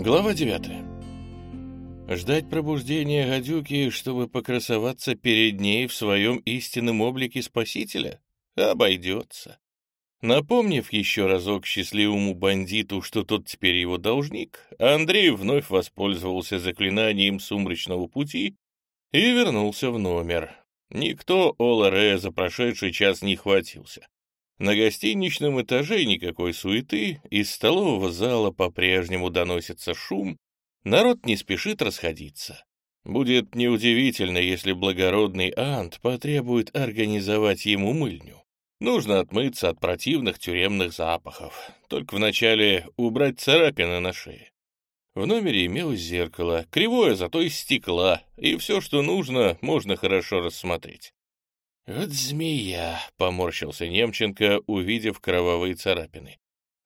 Глава 9. Ждать пробуждения гадюки, чтобы покрасоваться перед ней в своем истинном облике спасителя, обойдется. Напомнив еще разок счастливому бандиту, что тот теперь его должник, Андрей вновь воспользовался заклинанием сумрачного пути и вернулся в номер. Никто Ола за прошедший час не хватился. На гостиничном этаже никакой суеты, из столового зала по-прежнему доносится шум, народ не спешит расходиться. Будет неудивительно, если благородный Ант потребует организовать ему мыльню. Нужно отмыться от противных тюремных запахов, только вначале убрать царапины на шее. В номере имелось зеркало, кривое, зато из стекла, и все, что нужно, можно хорошо рассмотреть. «Вот змея!» — поморщился Немченко, увидев кровавые царапины.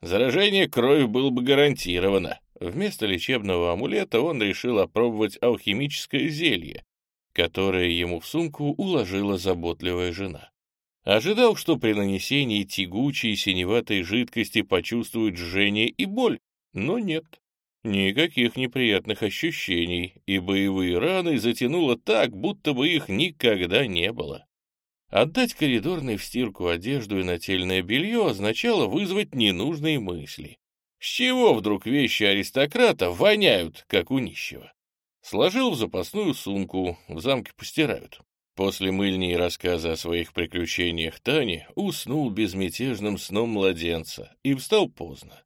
Заражение крови было бы гарантировано. Вместо лечебного амулета он решил опробовать алхимическое зелье, которое ему в сумку уложила заботливая жена. Ожидал, что при нанесении тягучей синеватой жидкости почувствует жжение и боль, но нет. Никаких неприятных ощущений, и боевые раны затянуло так, будто бы их никогда не было. Отдать коридорной в стирку одежду и нательное белье означало вызвать ненужные мысли. С чего вдруг вещи аристократа воняют, как у нищего? Сложил в запасную сумку, в замке постирают. После мыльни и рассказа о своих приключениях Тани уснул безмятежным сном младенца и встал поздно.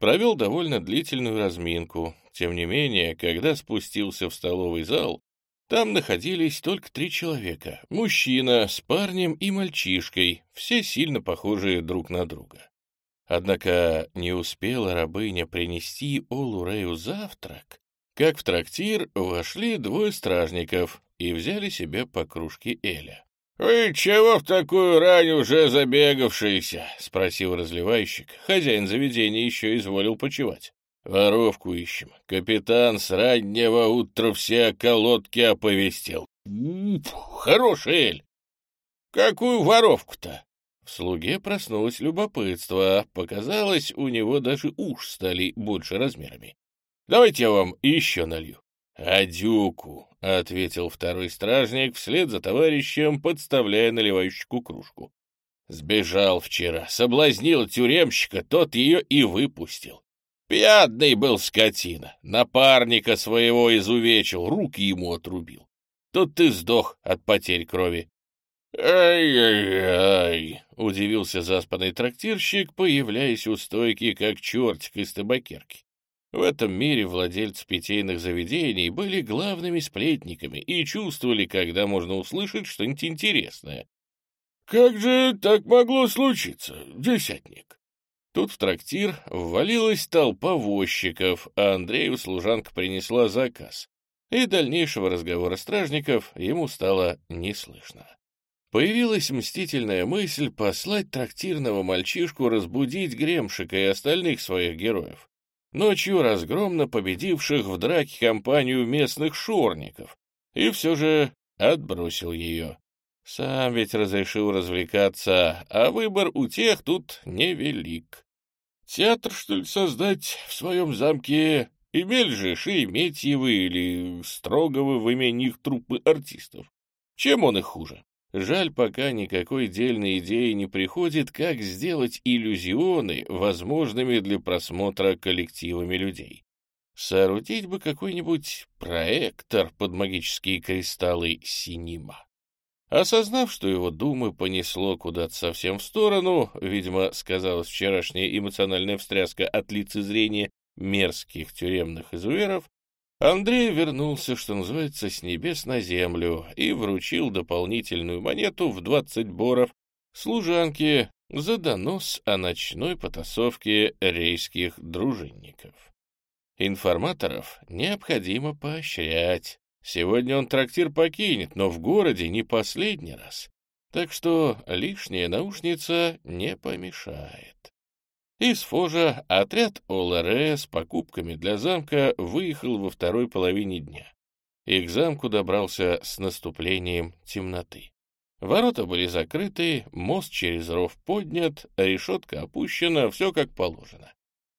Провел довольно длительную разминку. Тем не менее, когда спустился в столовый зал, там находились только три человека — мужчина с парнем и мальчишкой, все сильно похожие друг на друга. Однако не успела рабыня принести Олу Рэю завтрак, как в трактир вошли двое стражников и взяли себе по кружке Эля. «Вы чего в такую рань уже забегавшиеся?» — спросил разливайщик. Хозяин заведения еще изволил почевать. Воровку ищем. Капитан с раннего утра все колодки оповестил. Хороший Эль. Какую воровку-то? В слуге проснулось любопытство. Показалось, у него даже уж стали больше размерами. Давайте я вам еще налью. «Адюку», — ответил второй стражник вслед за товарищем, подставляя наливающему кружку. «Сбежал вчера, соблазнил тюремщика, тот ее и выпустил. Пьяный был скотина, напарника своего изувечил, руки ему отрубил. Тут ты сдох от потерь крови. «Ай-яй-яй!» — удивился заспанный трактирщик, появляясь у стойки, как чертик из табакерки. В этом мире владельцы питейных заведений были главными сплетниками и чувствовали, когда можно услышать что-нибудь интересное. «Как же так могло случиться, десятник?» Тут в трактир ввалилась толпа возчиков, а Андрею служанка принесла заказ. И дальнейшего разговора стражников ему стало не слышно. Появилась мстительная мысль послать трактирного мальчишку разбудить Гремшика и остальных своих героев, ночью разгромно победивших в драке компанию местных шорников, и все же отбросил ее. Сам ведь разрешил развлекаться, а выбор у тех тут невелик. Театр, что ли, создать в своем замке? Имели же Шереметьевы или Строговы в имени их труппы артистов. Чем он их хуже? Жаль, пока никакой дельной идеи не приходит, как сделать иллюзионы возможными для просмотра коллективами людей. Соорудить бы какой-нибудь проектор под магические кристаллы синема. Осознав, что его думы понесло куда-то совсем в сторону, видимо, сказалась вчерашняя эмоциональная встряска от лицезрения мерзких тюремных изуверов, Андрей вернулся, что называется, с небес на землю и вручил дополнительную монету в двадцать боров служанке за донос о ночной потасовке рейских дружинников. Информаторов необходимо поощрять, Сегодня он трактир покинет, но в городе не последний раз. Так что лишняя наушница не помешает. Из Фожа отряд ОЛР с покупками для замка выехал во второй половине дня и к замку добрался с наступлением темноты. Ворота были закрыты, мост через ров поднят, решетка опущена, все как положено.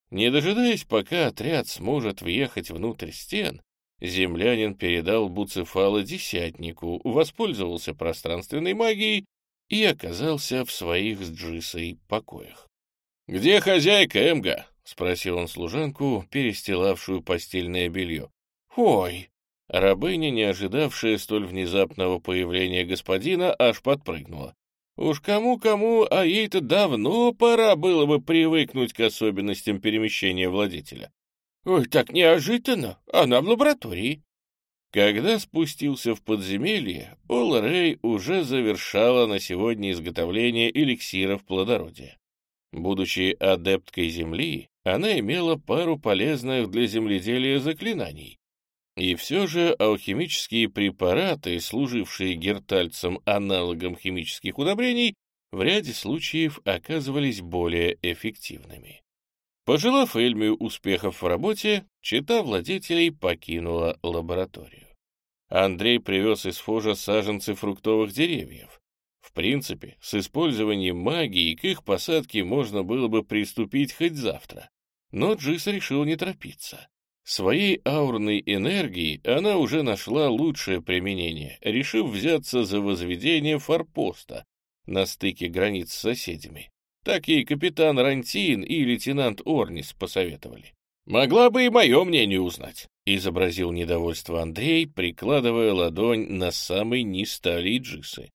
Не дожидаясь, пока отряд сможет въехать внутрь стен, землянин передал Буцефала десятнику, воспользовался пространственной магией и оказался в своих с Джисой покоях. «Где хозяйка, Эмга?» — спросил он служанку, перестилавшую постельное белье. «Ой!» Рабыня, не ожидавшая столь внезапного появления господина, аж подпрыгнула. Уж кому-кому, а ей-то давно пора было бы привыкнуть к особенностям перемещения владетеля. Ой, так неожиданно, она в лаборатории. Когда спустился в подземелье, Ол Рэй уже завершала на сегодня изготовление эликсиров плодородия. Будучи адепткой земли, она имела пару полезных для земледелия заклинаний. И все же алхимические препараты, служившие гертальцам аналогом химических удобрений, в ряде случаев оказывались более эффективными. Пожелав Эльмию успехов в работе, чита владетелей покинула лабораторию. Андрей привез из Фожа саженцы фруктовых деревьев. В принципе, с использованием магии к их посадке можно было бы приступить хоть завтра. Но Джис решил не торопиться. Своей аурной энергией она уже нашла лучшее применение, решив взяться за возведение форпоста на стыке границ с соседями. Так ей капитан Рантин и лейтенант Орнис посоветовали. «Могла бы и мое мнение узнать», — изобразил недовольство Андрей, прикладывая ладонь на самый низ стали джисы.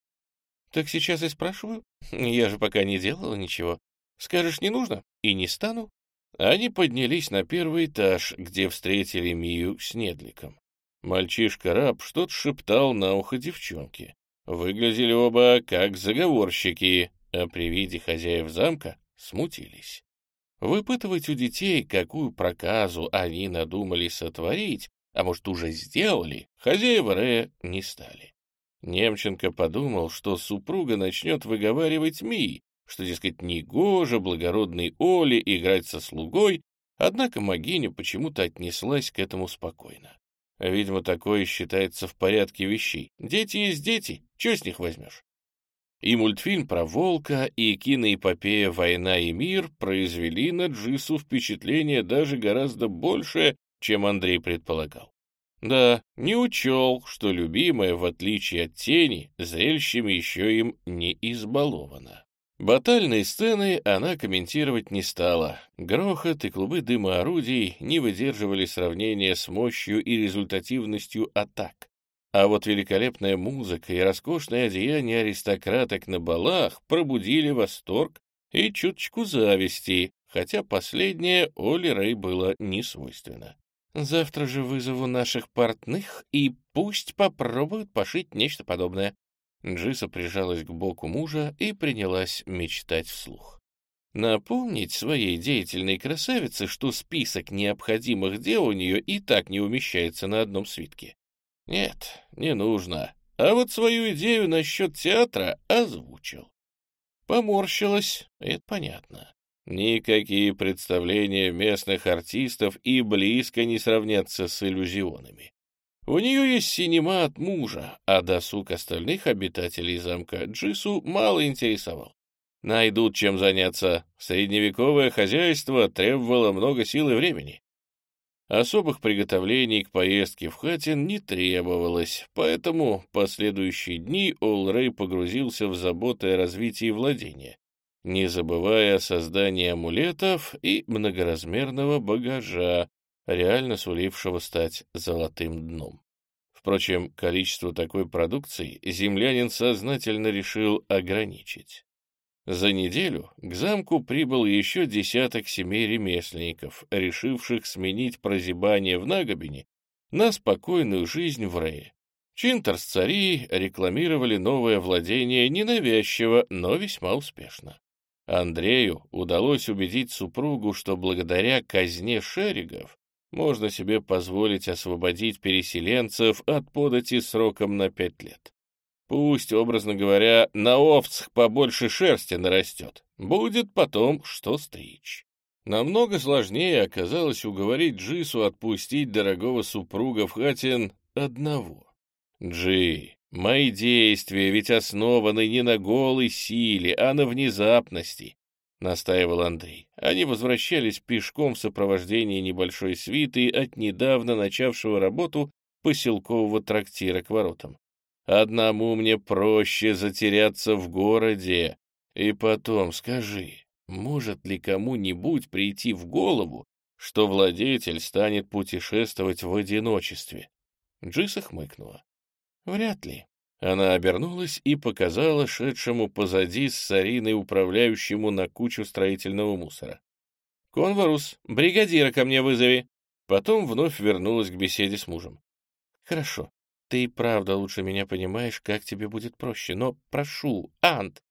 «Так сейчас и спрашиваю. Я же пока не делала ничего. Скажешь, не нужно? И не стану». Они поднялись на первый этаж, где встретили Мию с Недликом. Мальчишка-раб что-то шептал на ухо девчонке. Выглядели оба как заговорщики, а при виде хозяев замка смутились. Выпытывать у детей, какую проказу они надумали сотворить, а может, уже сделали, хозяева Рея не стали. Немченко подумал, что супруга начнет выговаривать Мии, что, дескать, негоже благородной Оле играть со слугой, однако Магиня почему-то отнеслась к этому спокойно. Видимо, такое считается в порядке вещей. Дети есть дети, что с них возьмешь? И мультфильм про волка, и киноэпопея «Война и мир» произвели на Джису впечатление даже гораздо большее, чем Андрей предполагал. Да, не учел, что любимая, в отличие от тени, зрелищами еще им не избалована. Батальные сцены она комментировать не стала. Грохот и клубы дыма орудий не выдерживали сравнения с мощью и результативностью атак. А вот великолепная музыка и роскошное одеяние аристократок на балах пробудили восторг и чуточку зависти, хотя последнее Оле Рэй было не свойственно. «Завтра же вызову наших портных, и пусть попробуют пошить нечто подобное». Джиса прижалась к боку мужа и принялась мечтать вслух. Напомнить своей деятельной красавице, что список необходимых дел у нее и так не умещается на одном свитке. Нет, не нужно. А вот свою идею насчет театра озвучил. Поморщилась, это понятно. Никакие представления местных артистов и близко не сравнятся с иллюзионами. У нее есть синема от мужа, а досуг остальных обитателей замка Джису мало интересовал. Найдут чем заняться. Средневековое хозяйство требовало много сил и времени. Особых приготовлений к поездке в Хатин не требовалось, поэтому последующие дни Олрей погрузился в заботы о развитии владения, не забывая о создании амулетов и многоразмерного багажа, реально сулившего стать золотым дном. Впрочем, количество такой продукции землянин сознательно решил ограничить. За неделю к замку прибыл еще десяток семей ремесленников, решивших сменить прозябание в Нагобине на спокойную жизнь в Рее. Чинтерс-цари рекламировали новое владение ненавязчиво, но весьма успешно. Андрею удалось убедить супругу, что благодаря казне шеригов можно себе позволить освободить переселенцев от подати сроком на пять лет. Пусть, образно говоря, на овцах побольше шерсти нарастет. Будет потом что стричь. Намного сложнее оказалось уговорить Джису отпустить дорогого супруга в Хатин одного. Джи, мои действия ведь основаны не на голой силе, а на внезапности. настаивал Андрей. Они возвращались пешком в сопровождении небольшой свиты от недавно начавшего работу поселкового трактира к воротам. Одному мне проще затеряться в городе. И потом скажи, может ли кому-нибудь прийти в голову, что владетель станет путешествовать в одиночестве? Джиса хмыкнула. Вряд ли. Она обернулась и показала шедшему позади с Сариной управляющему на кучу строительного мусора. «Конварус, бригадира ко мне вызови!» Потом вновь вернулась к беседе с мужем. «Хорошо, ты и правда лучше меня понимаешь, как тебе будет проще, но прошу, Ант!»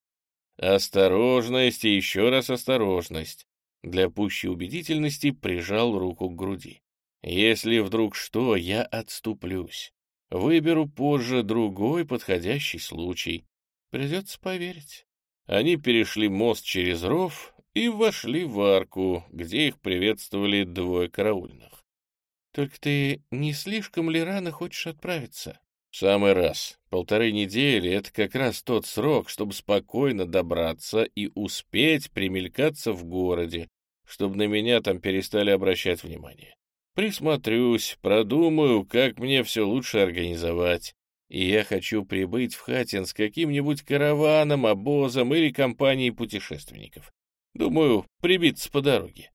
«Осторожность и еще раз осторожность!» Для пущей убедительности прижал руку к груди. «Если вдруг что, я отступлюсь. Выберу позже другой подходящий случай. Придется поверить. Они перешли мост через ров и вошли в арку, где их приветствовали двое караульных. «Только ты не слишком ли рано хочешь отправиться?» «В самый раз. Полторы недели — это как раз тот срок, чтобы спокойно добраться и успеть примелькаться в городе, чтобы на меня там перестали обращать внимание. Присмотрюсь, продумаю, как мне все лучше организовать. И я хочу прибыть в Хатин с каким-нибудь караваном, обозом или компанией путешественников. Думаю, прибиться по дороге.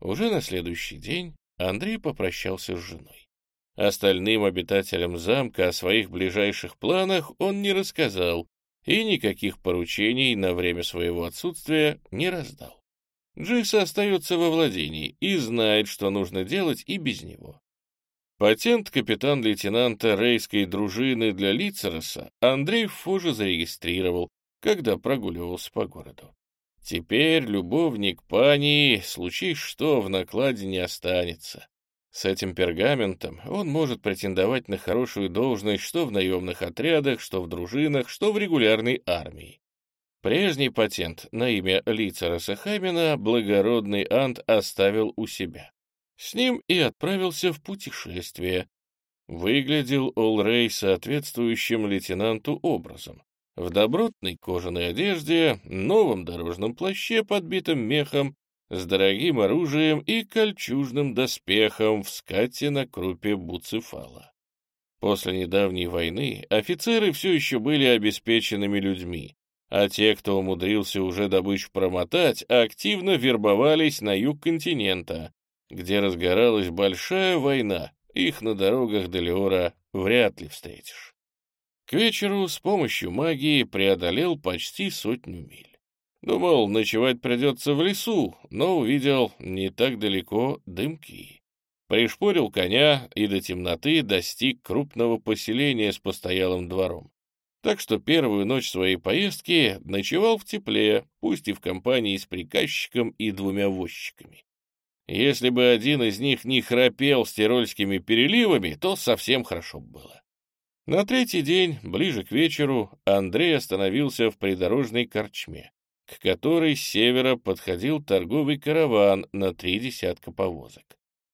Уже на следующий день Андрей попрощался с женой. Остальным обитателям замка о своих ближайших планах он не рассказал и никаких поручений на время своего отсутствия не раздал. Дживс остается во владении и знает, что нужно делать и без него. Патент капитан-лейтенанта рейской дружины для Лицероса Андрей Фужа зарегистрировал, когда прогуливался по городу. Теперь любовник пани, случись что, в накладе не останется. С этим пергаментом он может претендовать на хорошую должность что в наемных отрядах, что в дружинах, что в регулярной армии. Прежний патент на имя Лицера Сахамина благородный Ант оставил у себя. С ним и отправился в путешествие. Выглядел Олрей соответствующим лейтенанту образом. В добротной кожаной одежде, новом дорожном плаще, подбитом мехом, с дорогим оружием и кольчужным доспехом в скате на крупе буцефала. После недавней войны офицеры все еще были обеспеченными людьми, а те, кто умудрился уже добычу промотать, активно вербовались на юг континента, где разгоралась большая война, их на дорогах Делиора вряд ли встретишь. К вечеру с помощью магии преодолел почти сотню миль. Думал, ночевать придется в лесу, но увидел не так далеко дымки. Пришпорил коня и до темноты достиг крупного поселения с постоялым двором так что первую ночь своей поездки ночевал в тепле, пусть и в компании с приказчиком и двумя возчиками. Если бы один из них не храпел с переливами, то совсем хорошо было. На третий день, ближе к вечеру, Андрей остановился в придорожной корчме, к которой с севера подходил торговый караван на три десятка повозок.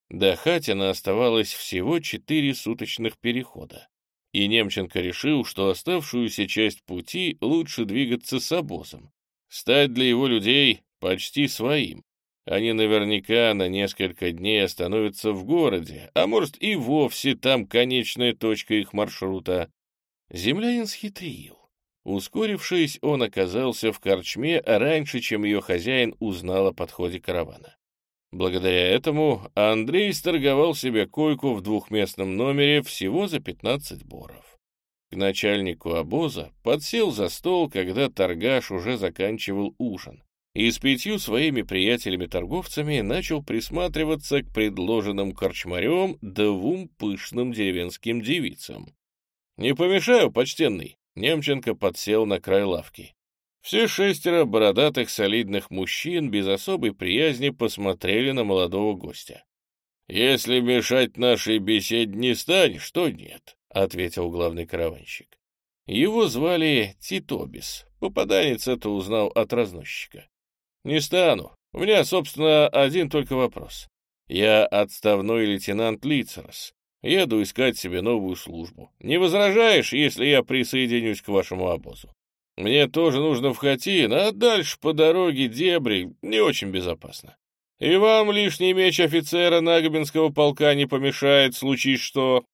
До Хатина оставалось всего четыре суточных перехода и Немченко решил, что оставшуюся часть пути лучше двигаться с обозом, стать для его людей почти своим. Они наверняка на несколько дней остановятся в городе, а может и вовсе там конечная точка их маршрута. Землянин схитрил. Ускорившись, он оказался в корчме раньше, чем ее хозяин узнал о подходе каравана. Благодаря этому Андрей сторговал себе койку в двухместном номере всего за 15 боров. К начальнику обоза подсел за стол, когда торгаш уже заканчивал ужин, и с пятью своими приятелями-торговцами начал присматриваться к предложенным корчмарем двум пышным деревенским девицам. «Не помешаю, почтенный!» Немченко подсел на край лавки. Все шестеро бородатых солидных мужчин без особой приязни посмотрели на молодого гостя. «Если мешать нашей беседе не станешь, то нет», — ответил главный караванщик. Его звали Титобис. Попаданец это узнал от разносчика. «Не стану. У меня, собственно, один только вопрос. Я отставной лейтенант Лицерос. Еду искать себе новую службу. Не возражаешь, если я присоединюсь к вашему обозу?» Мне тоже нужно в Хатин, а дальше по дороге дебри не очень безопасно. И вам лишний меч офицера Нагобинского полка не помешает, случись что...»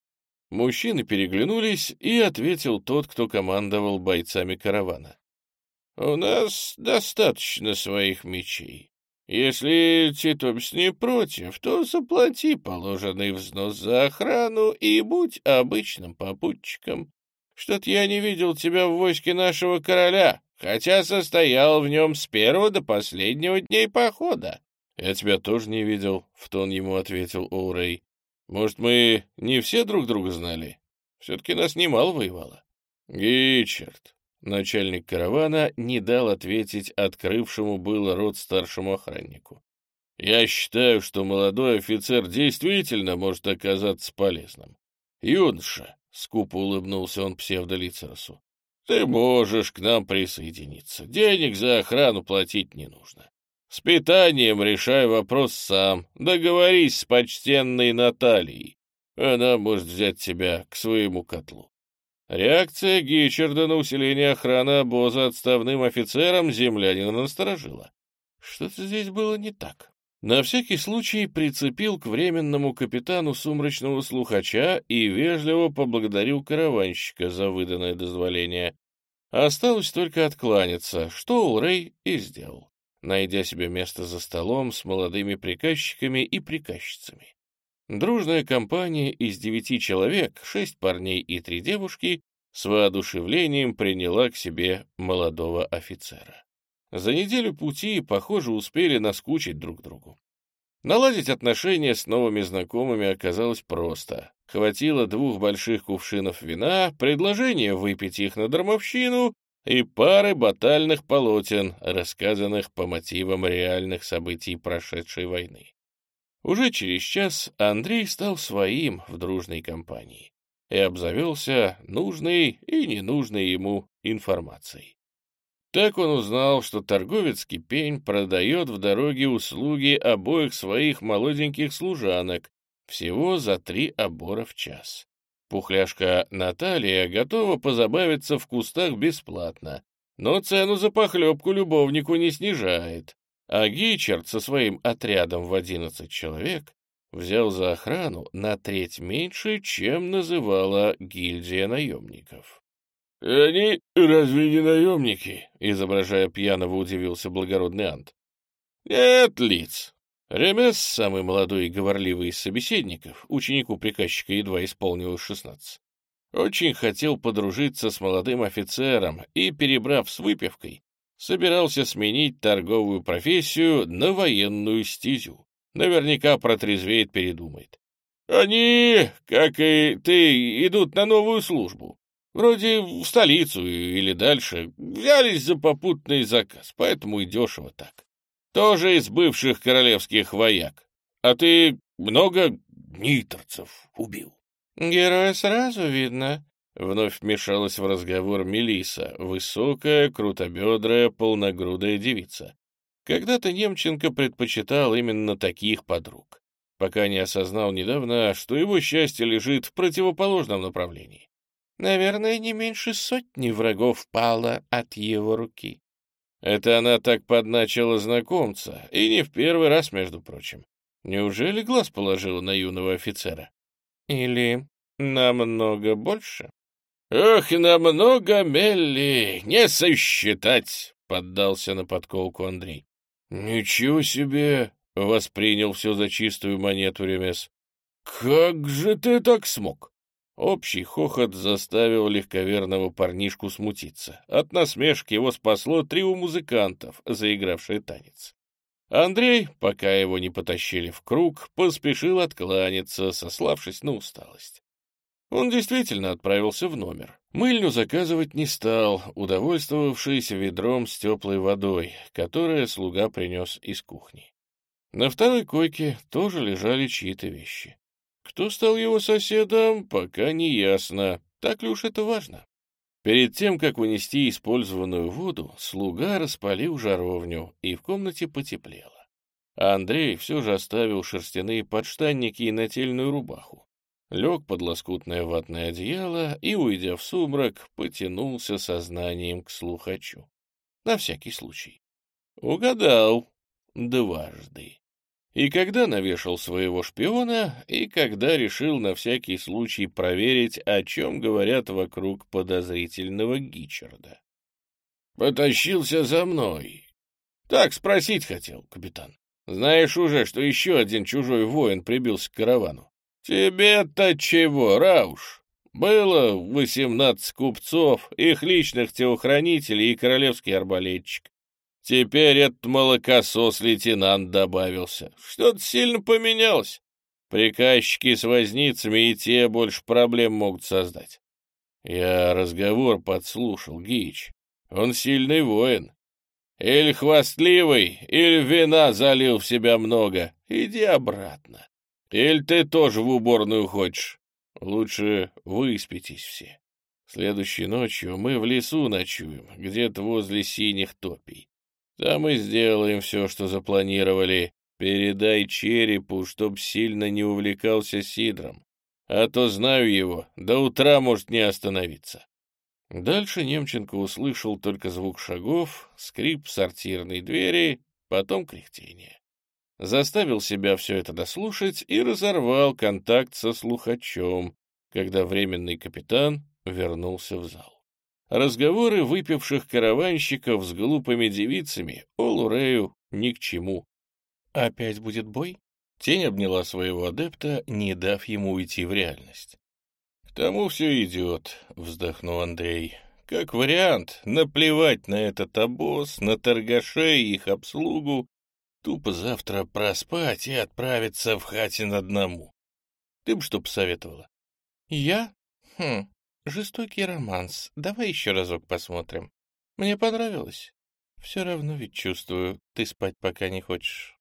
Мужчины переглянулись, и ответил тот, кто командовал бойцами каравана. «У нас достаточно своих мечей. Если Титомс не против, то заплати положенный взнос за охрану и будь обычным попутчиком. Что-то я не видел тебя в войске нашего короля, хотя состоял в нем с первого до последнего дней похода. «Я тебя тоже не видел», — в тон ему ответил Оурей. «Может, мы не все друг друга знали? Все-таки нас немало воевало». «Гичерт», Начальник каравана не дал ответить открывшему было рот старшему охраннику. «Я считаю, что молодой офицер действительно может оказаться полезным. Юноша», — скупо улыбнулся он псевдолицеросу, — «ты можешь к нам присоединиться. Денег за охрану платить не нужно. С питанием решай вопрос сам. Договорись с почтенной Натальей. Она может взять тебя к своему котлу. Реакция Гичерда на усиление охраны обоза отставным офицером землянина насторожила. Что-то здесь было не так. На всякий случай прицепил к временному капитану сумрачного слухача и вежливо поблагодарил караванщика за выданное дозволение. Осталось только откланяться, что Улрей и сделал, найдя себе место за столом с молодыми приказчиками и приказчицами. Дружная компания из девяти человек, шесть парней и три девушки, с воодушевлением приняла к себе молодого офицера. За неделю пути, похоже, успели наскучить друг другу. Наладить отношения с новыми знакомыми оказалось просто. Хватило двух больших кувшинов вина, предложения выпить их на дармовщину и пары батальных полотен, рассказанных по мотивам реальных событий прошедшей войны. Уже через час Андрей стал своим в дружной компании и обзавелся нужной и ненужной ему информацией. Так он узнал, что торговец Кипень продает в дороге услуги обоих своих молоденьких служанок всего за три обора в час. Пухляшка Наталья готова позабавиться в кустах бесплатно, но цену за похлебку любовнику не снижает, а Гичард со своим отрядом в одиннадцать человек взял за охрану на треть меньше, чем называла гильдия наемников. «Они разве не наемники?» — изображая пьяного, удивился благородный Ант. «Нет лиц». Ремес, самый молодой и говорливый из собеседников, ученику приказчика едва исполнилось шестнадцать, очень хотел подружиться с молодым офицером и, перебрав с выпивкой, собирался сменить торговую профессию на военную стезю. Наверняка протрезвеет, передумает. Они, как и ты, идут на новую службу. Вроде в столицу или дальше. Взялись за попутный заказ, поэтому и дешево так. Тоже из бывших королевских вояк. А ты много ниторцев убил. Героя сразу видно, Вновь вмешалась в разговор Мелиса, высокая, крутобедрая, полногрудая девица. Когда-то Немченко предпочитал именно таких подруг, пока не осознал недавно, что его счастье лежит в противоположном направлении. Наверное, не меньше сотни врагов пало от его руки. Это она так подначила знакомца, и не в первый раз, между прочим. Неужели глаз положила на юного офицера? Или намного больше? «Ох, намного, Мелли, не сосчитать!» — поддался на подколку Андрей. «Ничего себе!» — воспринял все за чистую монету Ремес. «Как же ты так смог?» Общий хохот заставил легковерного парнишку смутиться. От насмешки его спасло трио музыкантов, заигравшие танец. Андрей, пока его не потащили в круг, поспешил откланяться, сославшись на усталость. Он действительно отправился в номер. Мыльню заказывать не стал, удовольствовавшись ведром с теплой водой, которое слуга принес из кухни. На второй койке тоже лежали чьи-то вещи. Кто стал его соседом, пока не ясно. Так ли уж это важно? Перед тем, как унести использованную воду, слуга распалил жаровню, и в комнате потеплело. А Андрей все же оставил шерстяные подштанники и нательную рубаху. Лег под лоскутное ватное одеяло и, уйдя в сумрак, потянулся сознанием к слухачу. На всякий случай. Угадал дважды. И когда навешал своего шпиона, и когда решил на всякий случай проверить, о чем говорят вокруг подозрительного Гичарда. «Потащился за мной». «Так спросить хотел, капитан. Знаешь уже, что еще один чужой воин прибился к каравану?» «Тебе-то чего, Рауш? Было восемнадцать купцов, их личных телохранителей и королевский арбалетчик. Теперь этот молокосос-лейтенант добавился. Что-то сильно поменялось. Приказчики с возницами и те больше проблем могут создать. Я разговор подслушал, Гич. Он сильный воин. Или хвастливый, или вина залил в себя много. Иди обратно. Или ты тоже в уборную хочешь? Лучше выспитесь все. Следующей ночью мы в лесу ночуем, где-то возле синих топий. Там и сделаем все, что запланировали. Передай черепу, чтоб сильно не увлекался сидром. А то знаю его, до утра может не остановиться. Дальше Немченко услышал только звук шагов, скрип сортирной двери, потом кряхтение. Заставил себя все это дослушать и разорвал контакт со слухачом, когда временный капитан вернулся в зал. Разговоры выпивших караванщиков с глупыми девицами Олурею ни к чему. «Опять будет бой?» Тень обняла своего адепта, не дав ему уйти в реальность. «К тому все идет», — вздохнул Андрей. «Как вариант, наплевать на этот обоз, на торгашей и их обслугу, тупо завтра проспать и отправиться в Хатин одному. Ты бы что посоветовала?» «Я? Хм, Жестокий романс. Давай еще разок посмотрим. Мне понравилось. Все равно ведь чувствую, ты спать пока не хочешь.